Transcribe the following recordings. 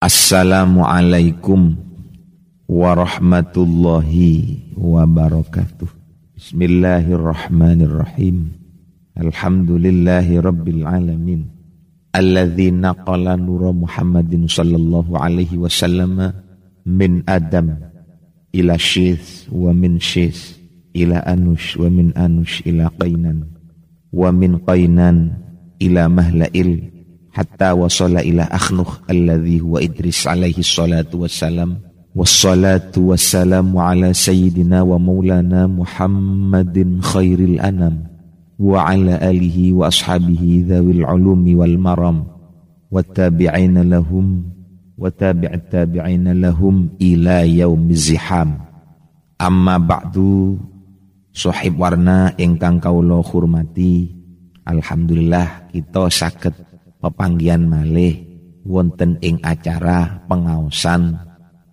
Assalamualaikum warahmatullahi wabarakatuh. Bismillahirrahmanirrahim. Alhamdulillahi rabbil alamin. Alladzi naqala nura Muhammadin sallallahu alaihi wasallam min Adam ila Syith wa min Syith ila Anush wa min Anush ila Qainan wa min Qainan ila Mahla'il حتى وصل إلى أخنخ الذي هو إدريس عليه الصلاة والسلام. والصلاة والسلام على سيدنا ومولانا محمد خير الأنام. وعلى آله وأصحابه ذوي العلوم والمرام. والتابعين لهم وتابع التابعين لهم إلى يوم الزحام. أما بعد sohib warna ingkang kaulo الحمد لله kita sakit pepanggian malih wonten ing acara pengaosan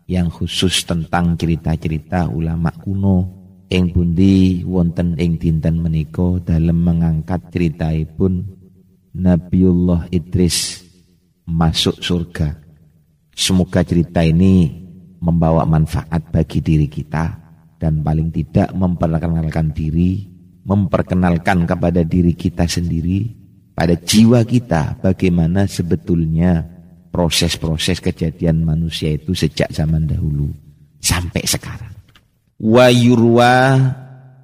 yang khusus tentang cerita-cerita ulama kuno ing bundi wonten ing dinten menika dalam mengangkat ceritaipun Nabiullah Idris masuk surga. Semoga cerita ini membawa manfaat bagi diri kita dan paling tidak memperkenalkan diri, memperkenalkan kepada diri kita sendiri pada jiwa kita bagaimana sebetulnya proses-proses kejadian manusia itu sejak zaman dahulu sampai sekarang. Wa yurwa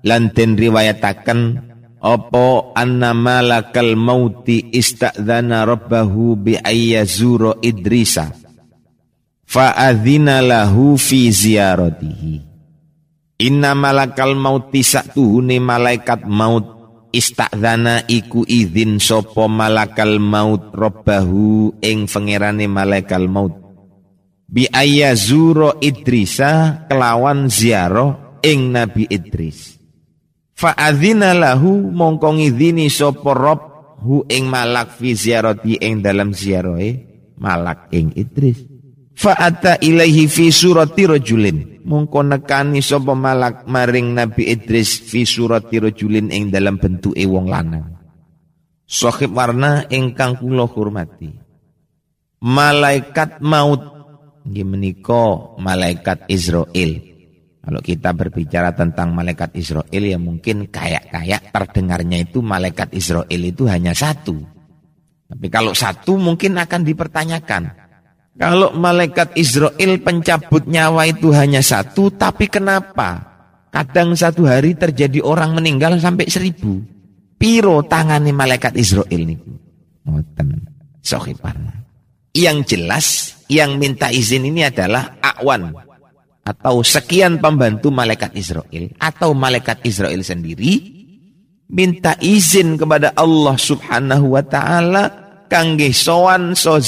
lanten riwayatakan opo anna malakal mauti istadzana rabbahu bi ayyazuro idrisa fa'adzina lahu fi ziyaratihi inna malakal mauti sa'tuhuni malaikat maut Istakdana iku izin sopo malakal maut robbahu ing fengerane malakal maut. Bi zuro Idrisa kelawan ziarah ing Nabi Idris. Fa'adzina lahu mongkong izini sopo rob hu ing malak fi ziarati ing dalam ziarahe malak ing Idris. Fa'ata ilaihi fi surati rajulin. Mungko nekani sapa malak maring Nabi Idris fi surati rajulin ing dalam bentuk wong lanang. Sohib warna ingkang kula hormati. Malaikat maut nggih malaikat Israel. Kalau kita berbicara tentang malaikat Israel ya mungkin kayak-kayak terdengarnya itu malaikat Israel itu hanya satu. Tapi kalau satu mungkin akan dipertanyakan. Kalau malaikat Israel pencabut nyawa itu hanya satu, tapi kenapa? Kadang satu hari terjadi orang meninggal sampai seribu. Piro tangani malaikat Israel niku. Ngoten. Sohiparna. Yang jelas, yang minta izin ini adalah akwan. Atau sekian pembantu malaikat Israel. Atau malaikat Israel sendiri. Minta izin kepada Allah subhanahu wa ta'ala. Kangge sowan so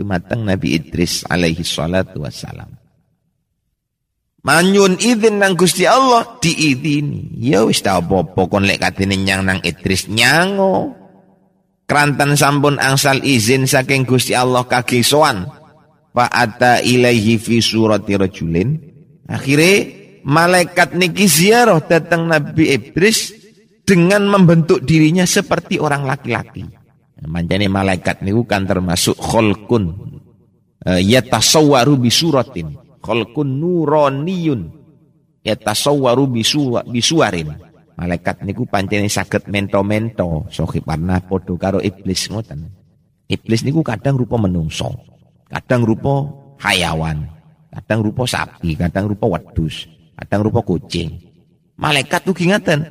dumateng Nabi Idris alaihi salatu wassalam. Manyun izin nang Gusti Allah diizini. Ya wis ta apa-apa kon lek katene nyang nang Idris nyango. Kerantan sampun angsal izin saking Gusti Allah kaki soan. Fa'ata ilaihi fi surati rajulin. Akhirnya malaikat niki ziarah datang Nabi Idris dengan membentuk dirinya seperti orang laki-laki. Manjane malaikat niku kan termasuk kholkun uh, yatasawwaru bisuratin. Kholkun nuroniyun yatasawwaru bisuwa, bisuarin. Malaikat niku pancene saged mento-mento sohib warna padha karo iblis ngoten. Iblis niku kadang rupa menungso, kadang rupa hayawan, kadang rupa sapi, kadang rupa wedus, kadang rupa kucing. Malaikat tuh ingatan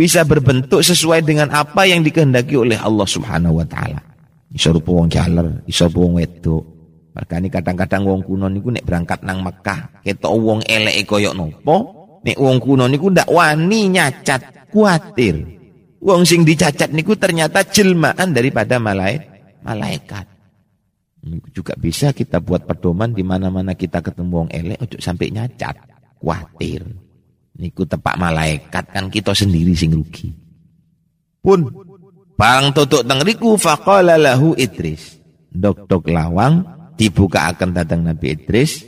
bisa berbentuk sesuai dengan apa yang dikehendaki oleh Allah Subhanahu wa taala. Iso rupa wong jaler, iso wong wedok. Makane kadang-kadang wong kuno niku nek berangkat nang Mekah, ketok wong eleke koyok nopo, nek wong kuno niku ndak wani nyacat, kuatir. Wong sing dicacat niku ternyata jelmaan daripada malaikat. Malaikat. Juga bisa kita buat pedoman di mana-mana kita ketemu wong elek ojo sampai nyacat, kuatir. Niku tepak malaikat kan kita sendiri sing rugi. Pun bang tutuk teng riku faqala lahu Idris. Dok-dok lawang dibuka akan datang Nabi Idris.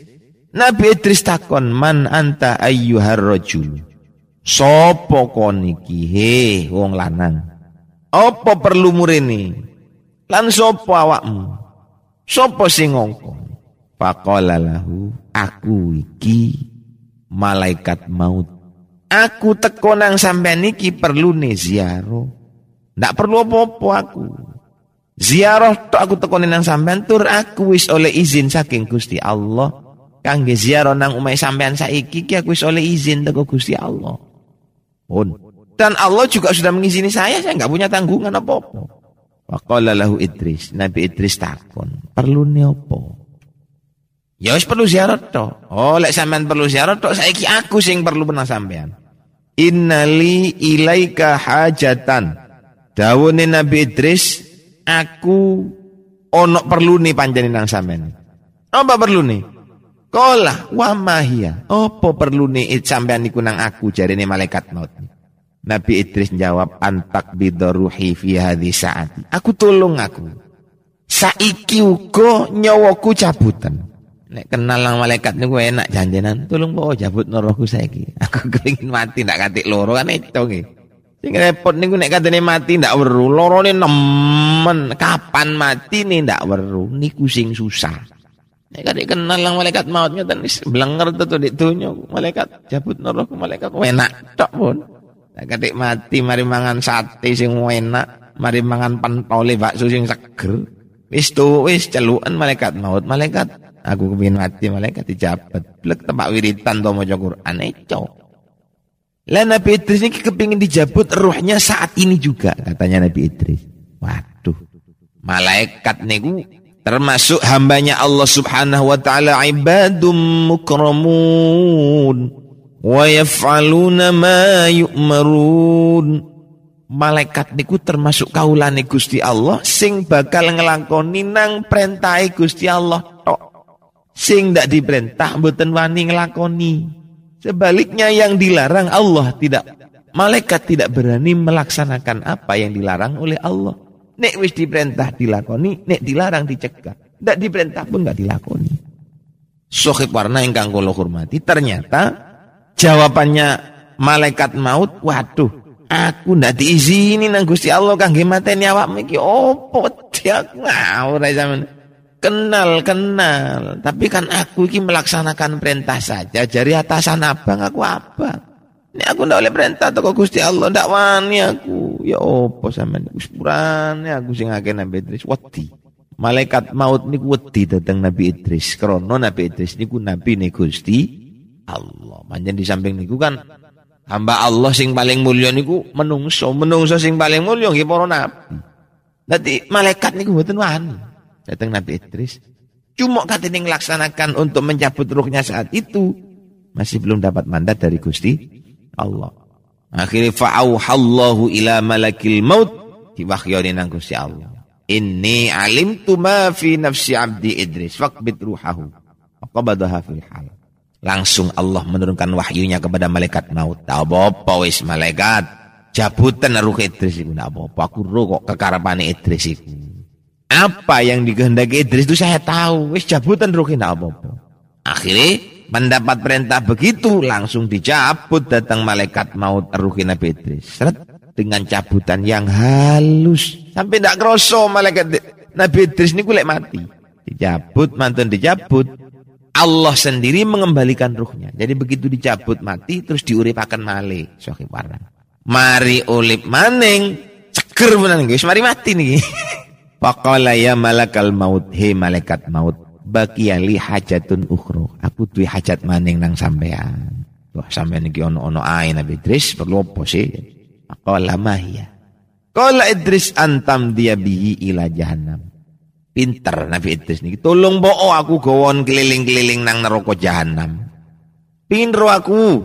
Nabi Idris takon man anta ayyuhar rajul. Sopo koniki he wong lanang. Apa perlu mureni? Lan sopo awakmu? Sopo sing ngongkon? Faqala lahu, aku iki malaikat maut. Aku teko nang sampean iki perlu nih ziarah. Ndak perlu apa-apa aku. Ziarah tok aku teko nang sampean tur aku wis oleh izin saking Gusti Allah. Kangge ziarah nang umay sampean saiki ki aku wis oleh izin teko Gusti Allah. Pun. Dan Allah juga sudah mengizini saya, saya nggak punya tanggungan apa-apa. Waqala lahu Idris, Nabi Idris takon, perlu nih apa? Ya wis perlu ziarah tok. Oh, lek sampean perlu ziarah tok saiki aku sing perlu pernah sampean. Innali ilaika hajatan. Dawune Nabi Idris, aku ono perlu nih panjani nang sampean. Apa perlu nih? Kola wa mahia. Apa perlu nih sampean niku nang aku jarine malaikat maut. Nabi Idris jawab antak bidaruhi fi hadhi saati. Aku tolong aku. Saiki uga nyawaku cabutan. Nek kenal lang malaikat niku enak janjenan. Tolong bawa jabut noroku saiki. Aku kepengin mati ndak katik loro kan itu nggih. Sing repot niku nek katene mati ndak weru. Lorone nemen. Kapan mati nih ndak weru. Niku sing susah. Nek katik kenal lang malaikat maut ngoten wis blenger tuh di malaikat jabut noroku malaikat enak tok pun. Nek katik mati mari mangan sate sing enak, mari mangan pentole bakso sing seger. Wis tuh wis celukan malaikat maut malaikat Aku kepingin mati malaikat dijabat. Blek tempat wiritan to maca Quran eco. Lah Nabi Idris ini kepingin dijabut ruhnya saat ini juga katanya Nabi Idris. Waduh. Malaikat niku termasuk hambanya Allah Subhanahu wa taala ibadum mukramun wa yaf'aluna ma yu'marun. Malaikat niku termasuk kaulane Gusti Allah sing bakal ngelakoni nang perintahe Gusti Allah. Sing tidak diperintah mboten wani ngelakoni. Sebaliknya yang dilarang Allah tidak malaikat tidak berani melaksanakan apa yang dilarang oleh Allah. Nek wis diperintah dilakoni, nek dilarang dicegah. Tidak diperintah pun nggak dilakoni. Sohib warna ingkang kula hormati, ternyata jawabannya malaikat maut, waduh, aku ndak diizini nang Gusti Allah kangge mateni awakmu iki opo dia ngawur zaman. Kenal, kenal. Tapi kan aku ini melaksanakan perintah saja. Jari atasan abang aku apa? Ini aku ndak oleh perintah toko Gusti Allah. Ndak wani aku. Ya opo sama Wis purane aku sing akeh Nabi Idris wedi. Malaikat maut niku wedi datang Nabi Idris. Krono Nabi Idris niku nabi nih Gusti Allah. Manjen di samping niku kan hamba Allah sing paling mulia niku menungso. Menungso sing paling mulia nggih para nabi. Dadi malaikat niku mboten wani. Datang Nabi Idris. Cuma katanya melaksanakan untuk mencabut ruhnya saat itu. Masih belum dapat mandat dari Gusti Allah. Akhirnya fa'auhallahu ila malakil maut. Diwahyoni nang Gusti Allah. Inni alimtu ma fi nafsi abdi Idris. Fakbit ruhahu. Faqabadaha fil hal. Langsung Allah menurunkan wahyunya kepada malaikat maut. Tak apa wis malaikat. Jabutan ruh Idris itu. Tak apa Aku ruh kok kekarapane Idris itu. Apa yang dikehendaki Idris itu saya tahu. Wis jabutan rukin apa-apa. Akhirnya mendapat perintah begitu langsung dicabut datang malaikat maut ruhin Nabi Idris. Seret dengan cabutan yang halus sampai tidak kroso malaikat Nabi Idris ini kulek mati. Dicabut mantan dicabut. Allah sendiri mengembalikan ruhnya. Jadi begitu dicabut mati terus diuripakan male. Sohi Mari ulip maning ceker benar guys. Mari mati nih. Faqala ya malakal maut, he malaikat maut, baki ali hajatun ukhra. Aku duwe hajat maning nang sampean. Wah sampean iki ono-ono ae Nabi Idris perlu apa sih? Faqala mahya. Qala Idris antam dia bihi ila jahannam. Pinter Nabi Idris niki. Tolong boo aku gowon keliling-keliling nang neraka jahanam. Pinro aku.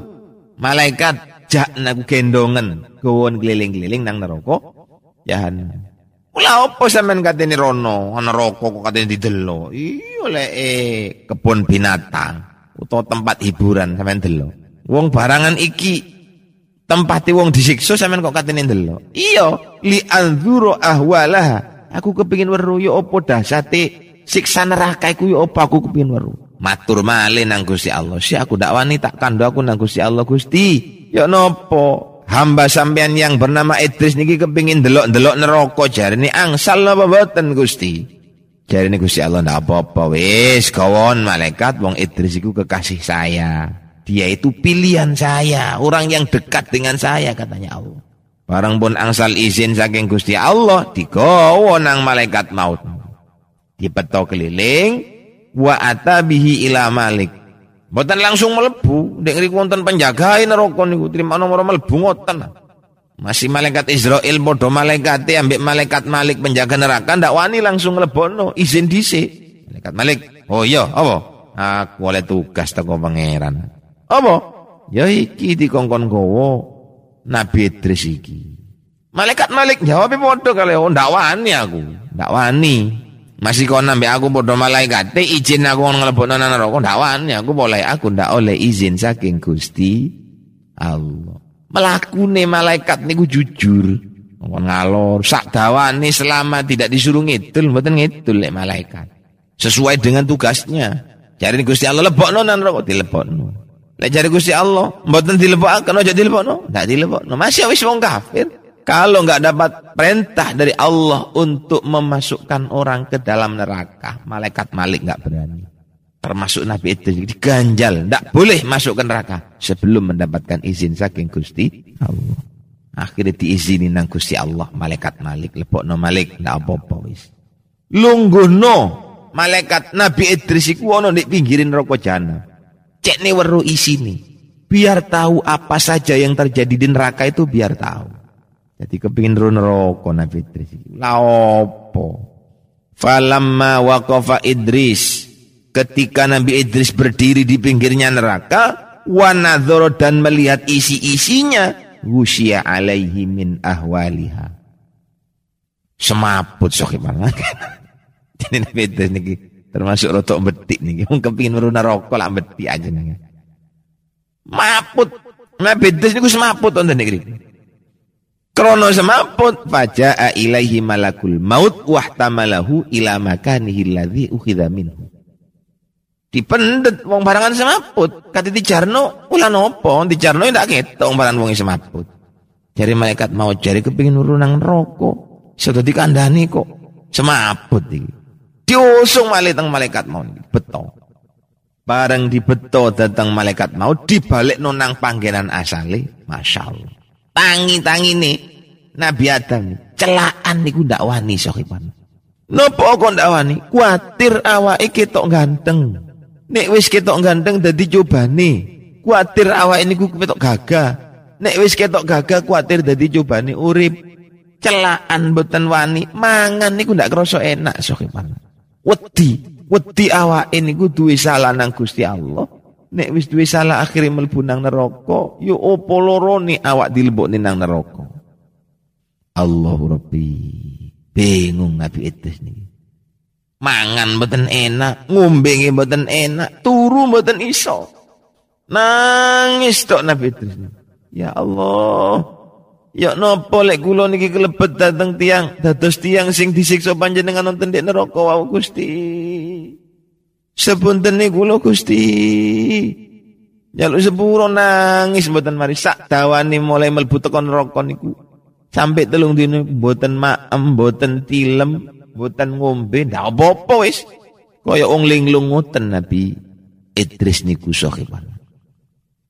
Malaikat jak naku gendongen gowon keliling-keliling nang neraka jahanam. Mula apa sampean katene rono, ana rokok kok katene didelo. Iya lek eh, kebun binatang utawa tempat hiburan sampean delo. Wong barangan iki tempat wong disiksa sampean kok katene delo. Iya, li anzuru ahwalah. Aku kepingin weru ya apa dasate siksa neraka iku ya apa aku kepingin weru. Matur malih nang Gusti Allah. Si aku dak wani tak kandha aku nang Gusti Allah Gusti. Ya nopo? Hamba sampean yang bernama Idris niki kepingin delok-delok neraka ini angsal napa boten Gusti ini Gusti Allah ndak apa-apa wis kawon malaikat wong Idris iku kekasih saya. Dia itu pilihan saya, orang yang dekat dengan saya katanya Allah. Barang pun angsal izin saking Gusti Allah digawa nang malaikat maut. Dipeto keliling wa atabihi ila malik. Mboten langsung melebu, ndek ngriku wonten penjaga neraka niku terima nomor mlebu ngoten. Masih malaikat Israel bodoh malaikat ambek malaikat Malik penjaga neraka ndak wani langsung lebono izin dhisik. Malaikat Malik, oh iya apa? Aku oleh tugas teko pangeran. Apa? Ya iki dikongkon gowo Nabi Idris iki. Malaikat Malik jawab bodoh kali oh ndak wani aku. Ndak wani. Masih kau nambah aku bodoh malaikat, te izin aku ngelebono nang neraka ndak wani aku boleh aku ndak oleh izin saking Gusti Allah. Melakune malaikat niku jujur. Ngomong ngalor sak dawane selama tidak disuruh ngidul mboten ngidul lek malaikat. Sesuai dengan tugasnya. Cari Gusti Allah lebokno nan rokok dilebokno. Lek cari Gusti Allah mboten dilebokaken aja dilebokno? Ndak dilebokno. Masih wis wong kafir kalau nggak dapat perintah dari Allah untuk memasukkan orang ke dalam neraka malaikat malik nggak berani termasuk Nabi itu diganjal, tidak boleh masuk ke neraka sebelum mendapatkan izin saking Gusti Allah. Akhirnya diizini nang Gusti Allah, malaikat Malik, lepok no Malik, ndak apa-apa wis. Lungguhno malaikat Nabi Idris iku ono di pinggirin rokok jana. Cek nih weru isini. Biar tahu apa saja yang terjadi di neraka itu biar tahu. Jadi kepingin ru neraka Nabi Idris. Lah opo? Falamma waqafa Idris. Ketika Nabi Idris berdiri di pinggirnya neraka wanadhoro dan melihat isi-isinya wusya alaihi min ahwaliha. Semaput sok jadi Nabi Idris niki termasuk rotok betik niki. Wong kepingin meruna rokok lah betik aja nih maput. Nabi Idris niku semaput wonten niki Krono semaput faja'a ilaihi malakul maut wahtamalahu ila makanihi alladhi ukhidha minhu. Dipendet wong barangan semaput kata dijarno ulah nopo dijarno ndak ketok wong barangan wong semaput jari malaikat mau jari kepingin nurun nang neraka. Sudah dikandani kok. Semaput iki. Diusung malih teng malaikat mau beto. Bareng dibeto datang malaikat mau dibalik nonang panggilan asale. Masya Allah tangi tangi nih Nabi Adam celaan niku ndak wani sohiban Nopo kok ndak wani kuatir awake ketok ganteng Nek wis ketok ganteng dadi cobane. Kuatir awak ini ku ketok gagah. Nek wis ketok gagah kuatir dadi cobane urip. Celaan boten wani, mangan niku ndak krasa enak sok Wedi, wedi ini ku duwe salah nang Gusti Allah. Nek wis duwe salah akhirnya mlebu nang neraka, yo opo lorone awak dilebokne nang neraka. Allahu Rabbi. Bingung Nabi Idris niki mangan mboten enak, ngombe mboten enak, turu mboten iso. Nangis tok Nabi Idris. Ya Allah. Ya napa lek kula niki kelebet dateng tiang, dados tiang sing disiksa panjenengan wonten di neraka wau Gusti. Sepuntene kula Gusti. Jaluk sepuro nangis mboten mari sak dawane mulai mlebu tekan neraka niku. Sampai telung dino mboten maem, mboten tilem, Buatan ngombe ndak apa-apa wis. Kaya wong linglung ngoten Nabi Idris niku sahiban.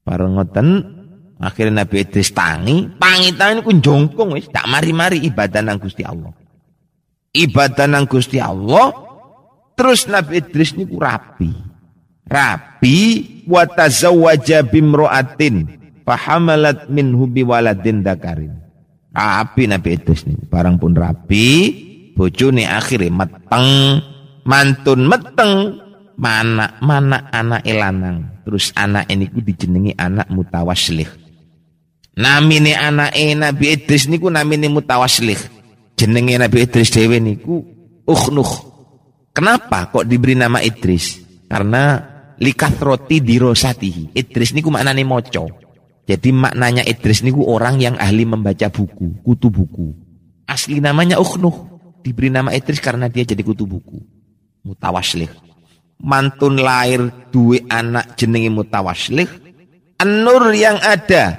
Bareng ngoten akhirnya Nabi Idris tangi, tangi niku jongkong wis, tak mari-mari ibadah nang Gusti Allah. Ibadah nang Gusti Allah terus Nabi Idris niku rapi. Rapi wa tazawwaja bimra'atin fahamalat minhu biwaladin dakarin. Rapi Nabi Idris niku, barang pun rapi, bojone akhirnya meteng mantun meteng mana mana anak elanang terus anak ini ku dijenengi anak mutawaslih namine anak Nabi Idris niku namine mutawaslih jenenge Nabi Idris dewe niku ukhnuh kenapa kok diberi nama Idris karena likatroti dirosatihi Idris niku maknane moco jadi maknanya Idris niku orang yang ahli membaca buku kutu buku asli namanya ukhnuh diberi nama Idris karena dia jadi kutu buku. Mutawaslih. Mantun lahir dua anak jenengi mutawaslih. Anur yang ada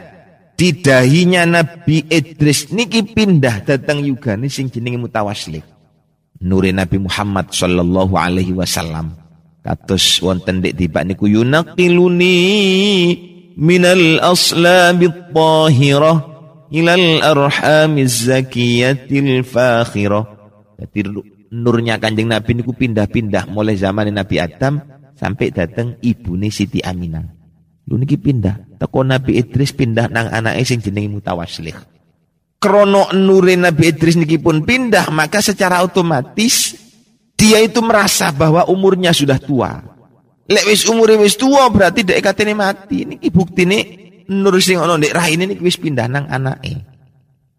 di dahinya Nabi Idris niki pindah datang juga nih sing jenengi mutawaslih. Nuri Nabi Muhammad sallallahu alaihi wasallam. Kados wonten dek tiba niku yunaqiluni minal aslabit tahirah ilal arhamiz zakiyatil fakhirah. Jadi nurnya kanjeng Nabi niku pindah-pindah mulai zaman Nabi Adam sampai datang ibu Siti Aminah. Lu niki pindah. Teko Nabi Idris pindah nang anake sing jenenge Mutawaslih krono nure Nabi Idris niki pun pindah, maka secara otomatis dia itu merasa bahwa umurnya sudah tua. Lek wis umure tua berarti dek katene mati. Niki nih nur sing ono ndek rahine niki wis pindah nang anake.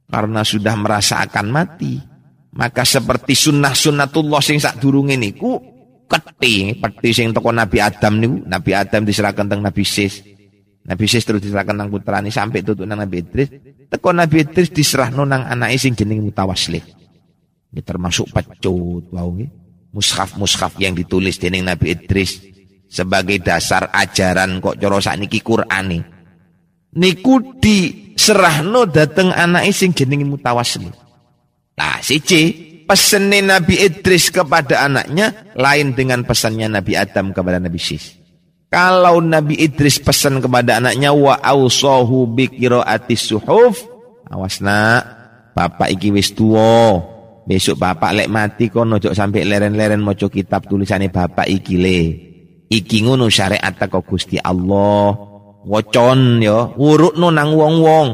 Karena sudah merasa akan mati, maka seperti sunnah sunnatullah sing durunge niku keti, peti sing toko Nabi Adam niku, Nabi Adam diserahkan teng Nabi Sis. Nabi Sis terus diserahkan nang putrane sampai tutup nang Nabi Idris. Teko Nabi Idris diserah nang anak sing jeneng Mutawaslih. Ini termasuk pecut wau. Mushaf-mushaf yang ditulis dening Nabi Idris sebagai dasar ajaran kok cara sakniki Qur'ane. Niku diserahno dateng anak sing jenenge Mutawaslih. Nah, siji pesennya Nabi Idris kepada anaknya lain dengan pesannya Nabi Adam kepada Nabi Sis. Kalau Nabi Idris pesan kepada anaknya wa ausahu bi qiraatis suhuf, awas nak, bapak iki wis tuwa. Besok bapak lek mati kono ojo sampai leren-leren maca kitab tulisannya bapak iki le. Iki ngono syariat kok Gusti Allah. Wocon yo, urukno nang wong-wong.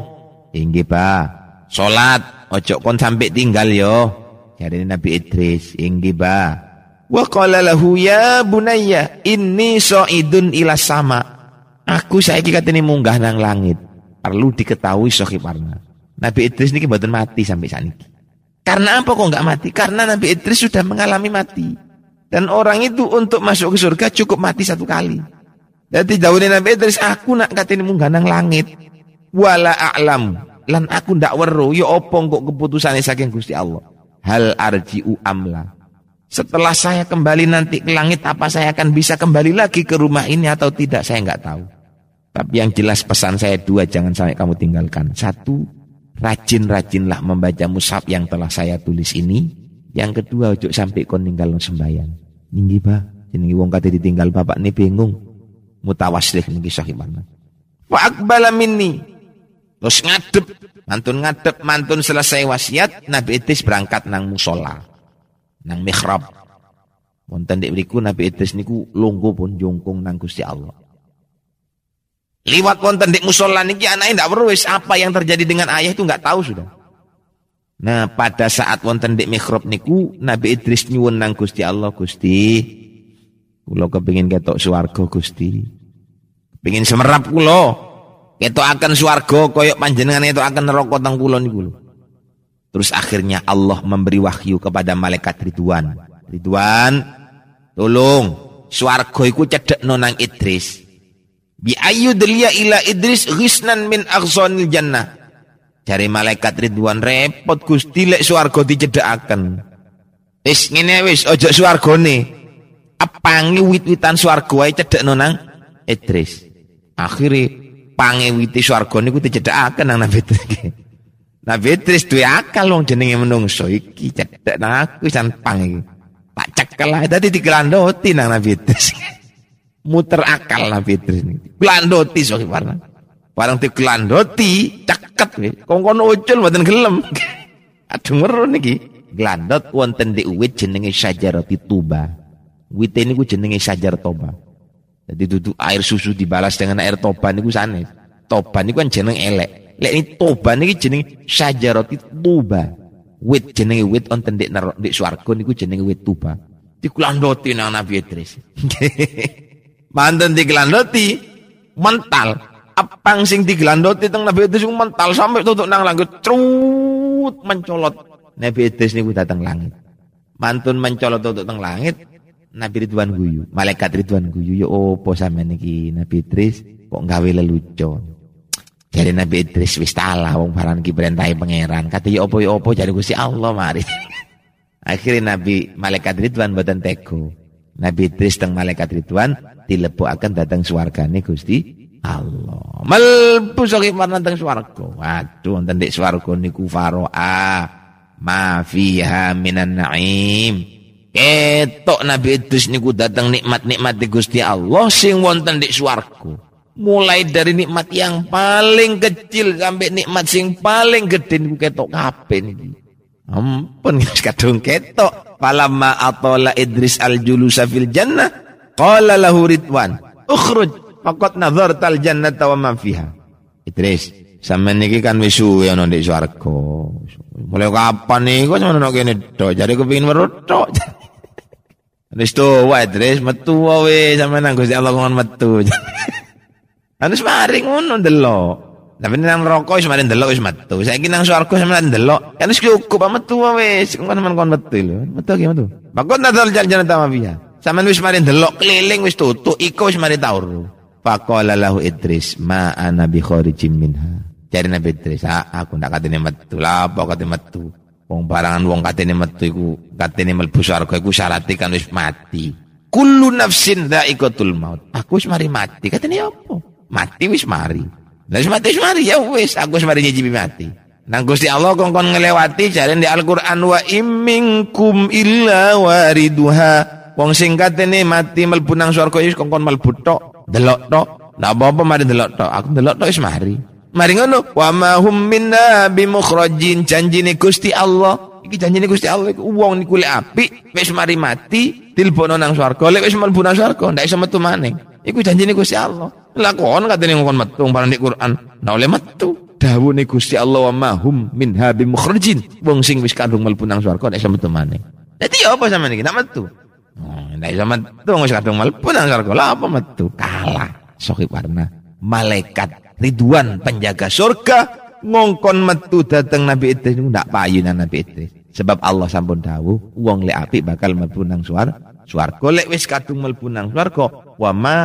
Inggih, Pak. Salat ojo kon sampai tinggal yo. Jadi Nabi Idris, inggih, Pak. Wa qala lahu ya bunayya inni sa'idun ila sama. Aku saiki katene munggah nang langit. Perlu diketahui Sohib Warna. Nabi Idris niki mboten mati sampai saat ini. Karena apa kok enggak mati? Karena Nabi Idris sudah mengalami mati. Dan orang itu untuk masuk ke surga cukup mati satu kali. Jadi daunnya Nabi Idris, aku nak katene munggah nang langit. Wala a'lam. Lan aku ndak weruh ya apa kok keputusane saking Gusti Allah. Hal arji'u amla. Setelah saya kembali nanti ke langit, apa saya akan bisa kembali lagi ke rumah ini atau tidak, saya nggak tahu. Tapi yang jelas pesan saya dua, jangan sampai kamu tinggalkan. Satu, rajin-rajinlah membaca musab yang telah saya tulis ini. Yang kedua, ojo sampai kau tinggal sembahyang. Ninggi bah, jenengi wong kate ditinggal bapak ini bingung. Mutawaslih ninggi sahibana. Wa akbala minni. Terus ngadep, mantun ngadep, mantun selesai wasiat, Nabi Idris berangkat nang musola nang mihrab. Wonten dek mriku Nabi Idris niku lungguh pun jongkong nang Gusti Allah. Liwat wonten dek musola niki anaknya ndak weruh apa yang terjadi dengan ayah itu nggak tahu sudah. Nah, pada saat wonten dek mihrab niku Nabi Idris nyuwun nang Gusti Allah, Gusti, kula kepengin ketok swarga Gusti. Pengen semerap kula. Ketok akan swarga koyok panjenengan itu akan neraka teng kula niku lho. Terus akhirnya Allah memberi wahyu kepada malaikat Ridwan. Ridwan, tolong swarga iku nonang Idris. Bi delia ila Idris ghisnan min aghsanil jannah. Cari malaikat Ridwan repot Gusti lek swarga dicedhekaken. Wis ngene wis ojo swargane. Apangi wit-witan swarga wae cedek nonang Idris. Akhirnya pange witi swarga niku dicedhekaken nang Nabi Idris. Nabi Idris duwe akal wong jenenge menungso iki cedhek nang aku san pang iki. Tak cekel ae dadi digelandoti nang Nabi Idris. Muter akal Nabi Idris niki. Glandoti sok warna. Barang ceket wis. Kongkon ucul mboten gelem. Aduh meru niki. Glandot wonten di uwit jenenge syajarati tuba. Wit niku jenenge syajar toba. Jadi duduk air susu dibalas dengan air toba niku sanes. Toba niku kan jeneng elek. Lek ini toba niki jeneng syajarati tuba. Wit jenenge wit onten ndek ndek swarga niku jenenge wit tuba. Dikulandoti nang Nabi Idris. Manten dikulandoti mental. Apang sing digelandoti teng Nabi Idris mental sampai tutuk nang langit trut mencolot. Nabi Idris niku datang langit. Mantun mencolot tutuk teng langit. Nabi Ridwan guyu, malaikat Ridwan guyu, yo opo sampean iki Nabi Idris kok gawe lelucon. Jadi Nabi Idris wis talah wong barang ki perintahe pangeran. Kata ya opo ya opo jadi Gusti Allah mari. Akhirnya Nabi malaikat Ridwan boten teko. Nabi Idris teng malaikat Ridwan akan datang swargane Gusti Allah. Melbu sok iman teng swarga. Waduh wonten ndek swarga niku faroa ma fiha minan na'im ketok Nabi Idris niku datang nikmat-nikmat Gusti Allah sing wonten di swarga mulai dari nikmat yang paling kecil sampai nikmat sing paling gede niku ketok kabeh niki ampun kadung ketok. Falamma atala Idris al-julusa fil jannah qala lahu ridwan ukhruj faqad nazartal jannata wa ma fiha. Idris sampean niki kan wis suwe ana ndek swarga. Mulai kapan niku sampean ana kene tok? Jare kepengin weruh tok Wis tuwa Idris metu wae sampean nang Gusti Allah kon metu Harus mari ngono ndelok. Tapi nang rokok wis mari ndelok wis metu. Saiki nang swarga sampeyan ndelok. Kan wis cukup metu wis. Kon men kon metu lho. Metu ki metu. Bakon nadal jalan ta mafia. Sampeyan wis mari ndelok keliling wis tutuk iko wis mari taur. Faqala lahu Idris ma ana bi kharijim minha. Jadi Nabi Idris, ah, aku ndak katene metu. Lah apa katene metu? Wong barangan wong katene metu iku katene mlebu swarga iku syarat kan wis mati. Kullu nafsin dha'iqatul maut. Aku wis mari mati. Katene apa? Mati wis mari. Lah wis mati wis mari ya wis aku wis mari nyicipi mati. Nang Gusti Allah kongkon ngelewati jare di Al-Qur'an wa imminkum illa wariduha. Wong sing katene mati mlebu nang swarga wis kongkon mlebu tok, delok tok. Lah apa-apa mari delok tok. Aku delok tok wis mari. Mari ngono wa ma hum minna bimukhrajin janjine Gusti Allah. Iki janjine Gusti Allah iku wong niku lek apik wis mari mati dilbono nang swarga. Lek wis mlebu nang swarga ndak iso metu maneh. Iku janjine Gusti Allah. Lakon katene ngkon metu barang di Quran. Nah oleh metu. Dawune Gusti Allah wa mahum min habi mukhrajin. Wong sing wis kadung mlebu nang swarga nek iso metu maneh. Dadi apa sampean iki? Nak metu. Oh, nek iso metu wis kadung mlebu nang swarga. Lah apa metu? Kalah. Sohib warna. Malaikat Ridwan penjaga surga ngongkon metu dateng Nabi Idris niku ndak payu Nabi Idris. Sebab Allah sampun dawuh wong lek apik bakal mlebu nang swarga. Swarga lek wis kadung mlebu nang swarga wa ma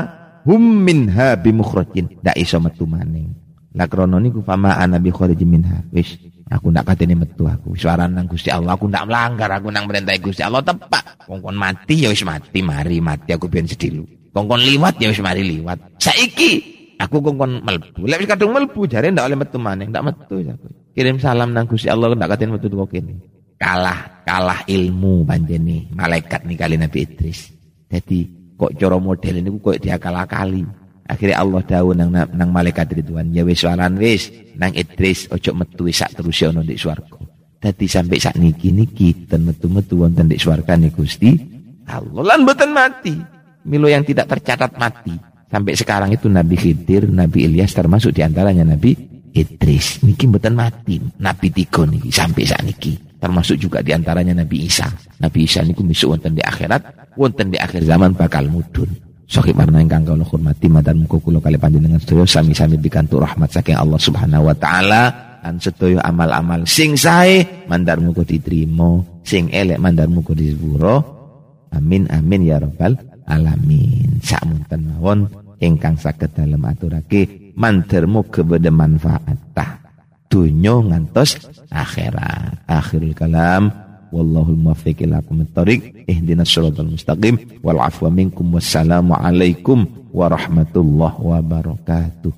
hum minha bimukhrajin ndak iso metu maning. La krono niku fama ana bi kharij minha. Wis aku ndak katene metu aku. Suara nang Gusti Allah aku ndak melanggar aku nang perintah Gusti Allah tepak. Kongkon mati ya wis mati mari mati aku ben sedilu. Kongkon liwat ya wis mari liwat. Saiki aku kongkon melbu lek wis kadung melbu jare ndak oleh metu maning ndak metu. Aku kirim salam nang Gusti Allah ndak katene metu kok kene kalah kalah ilmu panjene. Malaikat nih kali Nabi Idris. Jadi kok cara model ini kok diakal-akali? Akhirnya Allah dawuh nang nang malaikat Ridwan ya wis waran wis nang Idris ojo metu sak terus ono ndek swarga. Dadi sampai sak niki niki ten metu-metu wonten ndek swarga nih Gusti Allah. Lan mboten mati. Milo yang tidak tercatat mati. Sampai sekarang itu Nabi Khidir Nabi Ilyas termasuk di antaranya Nabi Idris. Niki mboten mati. Nabi tiga niki sampai sak niki termasuk juga di antaranya Nabi Isa Nabi Isa niku misuk wonten di akhirat wonten di akhir zaman bakal mudun. Sokip warna ingkang kula hormati madan muga kula kali panjenengan sedaya sami-sami pikantuk rahmat saking Allah Subhanahu wa taala lan sedaya amal-amal sing sae mandar muga diterima, sing elek mandar muga disepuro. Amin amin ya rabbal alamin. Sakmunten mawon ingkang saged dalem aturake mandar muga beda Dunyo ngantos akhirat. Akhirul kalam Wallahu muwaffiq ila aqwamit. Ihdinas shiratal mustaqim. Wal afwa minkum wassalamu alaikum warahmatullahi wabarakatuh.